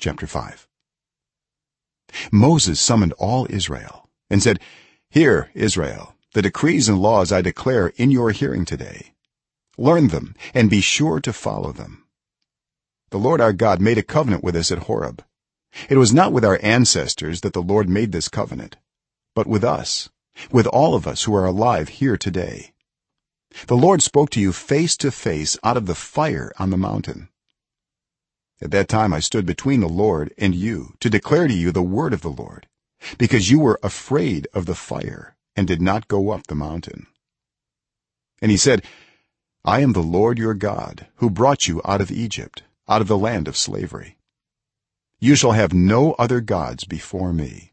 chapter 5 moses summoned all israel and said hear israel the decrees and laws i declare in your hearing today. Learn them and be sure to follow them. The lord our god made a covenant with us at horeb. It was not with our ancestors that the lord made this covenant but with us with all of us who are alive here today. The lord spoke to you face to face out of the fire on the mountain at that time i stood between the lord and you to declare to you the word of the lord because you were afraid of the fire and did not go up the mountain. And he said i am the lord your god who brought you out of egypt out of the land of slavery. You shall have no other gods before me.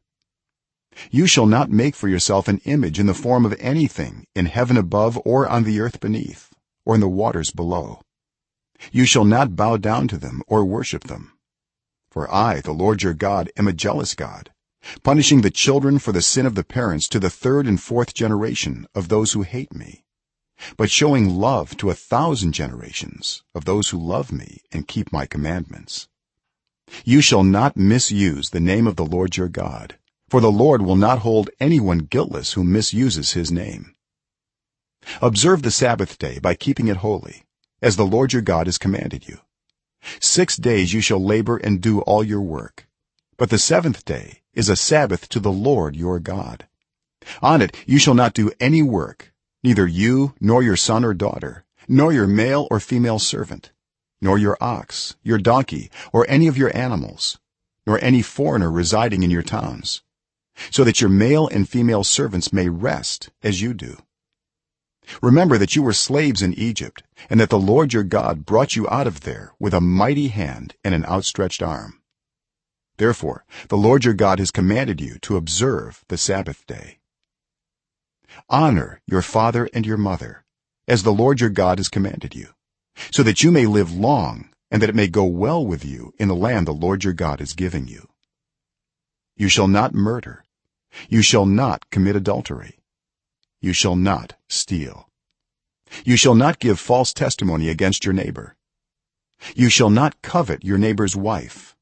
You shall not make for yourself an image in the form of anything in heaven above or on the earth beneath or in the waters below you shall not bow down to them or worship them. For i the lord your god am a jealous god punishing the children for the sin of the parents to the third and fourth generation of those who hate me but showing love to a thousand generations of those who love me and keep my commandments. You shall not misuse the name of the lord your god for the lord will not hold anyone guiltless who misuses his name. Observe the sabbath day by keeping it holy as the lord your god has commanded you. 6 days you shall labor and do all your work but the seventh day is a sabbath to the lord your god. On it you shall not do any work neither you nor your son or daughter nor your male or female servant nor your ox your donkey or any of your animals nor any foreigner residing in your towns so that your male and female servants may rest as you do remember that you were slaves in egypt and that the lord your god brought you out of there with a mighty hand and an outstretched arm. Therefore the lord your god has commanded you to observe the sabbath day. Honor your father and your mother as the lord your god has commanded you so that you may live long and that it may go well with you in the land the lord your god is giving you. You shall not murder. You shall not commit adultery you shall not steal. You shall not give false testimony against your neighbor. You shall not covet your neighbor's wife.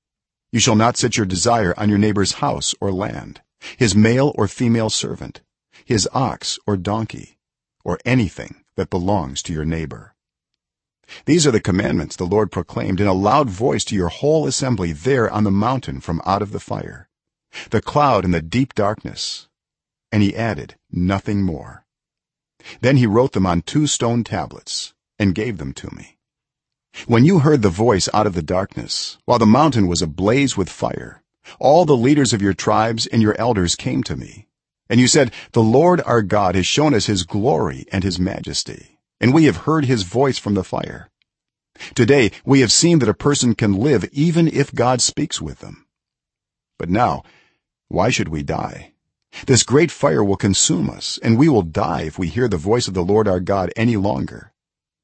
You shall not set your desire on your neighbor's house or land his male or female servant his ox or donkey or anything that belongs to your neighbor. These are the commandments the lord proclaimed in a loud voice to your whole assembly there on the mountain from out of the fire the cloud and the deep darkness. And he added nothing more. Then he wrote them on two stone tablets and gave them to me. When you heard the voice out of the darkness while the mountain was ablaze with fire all the leaders of your tribes and your elders came to me. And you said the lord our god has shown us his glory and his majesty and we have heard his voice from the fire. Today we have seen that a person can live even if god speaks with them. But now why should we die this great fire will consume us and we will die if we hear the voice of the lord our god any longer.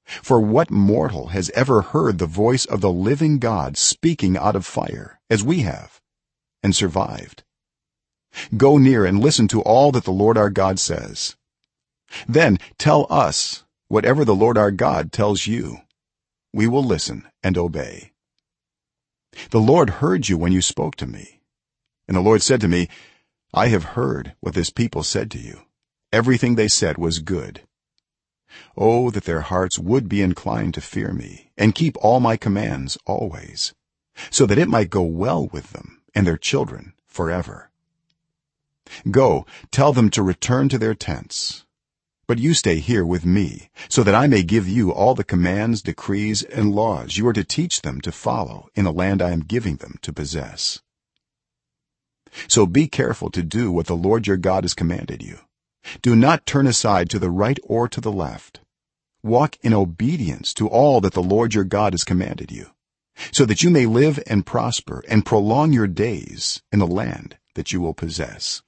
For what mortal has ever heard the voice of the living god speaking out of fire as we have and survived? Go near and listen to all that the lord our god says. Then tell us whatever the lord our god tells you. We will listen and obey. The lord heard you when you spoke to me. And the lord said to me i have heard what this people said to you. Everything they said was good. Oh that their hearts would be inclined to fear me and keep all my commands always so that it might go well with them and their children forever. Go tell them to return to their tents but you stay here with me so that i may give you all the commands decrees and laws you are to teach them to follow in the land i am giving them to possess so be careful to do what the lord your god has commanded you. Do not turn aside to the right or to the left. Walk in obedience to all that the lord your god has commanded you so that you may live and prosper and prolong your days in the land that you will possess